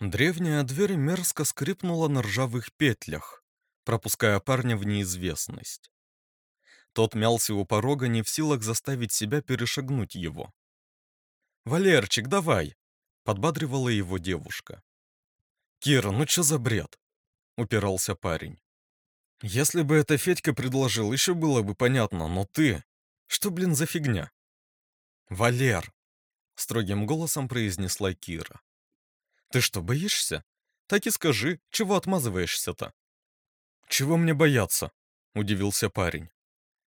Древняя дверь мерзко скрипнула на ржавых петлях, пропуская парня в неизвестность. Тот мялся у порога, не в силах заставить себя перешагнуть его. «Валерчик, давай!» — подбадривала его девушка. «Кира, ну чё за бред?» — упирался парень. «Если бы это Федька предложил, еще было бы понятно, но ты... Что, блин, за фигня?» «Валер!» — строгим голосом произнесла Кира. «Ты что, боишься? Так и скажи, чего отмазываешься-то?» «Чего мне бояться?» — удивился парень.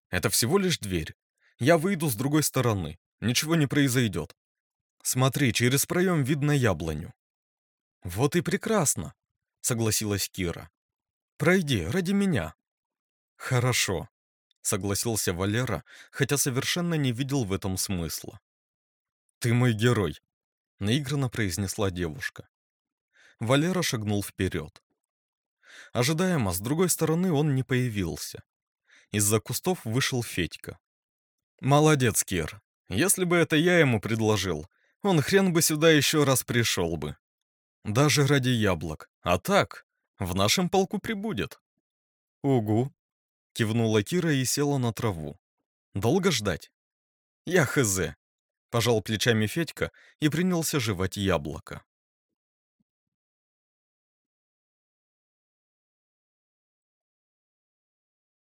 «Это всего лишь дверь. Я выйду с другой стороны. Ничего не произойдет. Смотри, через проем видно яблоню». «Вот и прекрасно», — согласилась Кира. «Пройди, ради меня». «Хорошо», — согласился Валера, хотя совершенно не видел в этом смысла. «Ты мой герой», — наигранно произнесла девушка. Валера шагнул вперед. Ожидаемо, с другой стороны он не появился. Из-за кустов вышел Федька. «Молодец, Кир. Если бы это я ему предложил, он хрен бы сюда еще раз пришел бы. Даже ради яблок. А так, в нашем полку прибудет». «Угу», — кивнула Кира и села на траву. «Долго ждать?» «Я хз», — пожал плечами Федька и принялся жевать яблоко.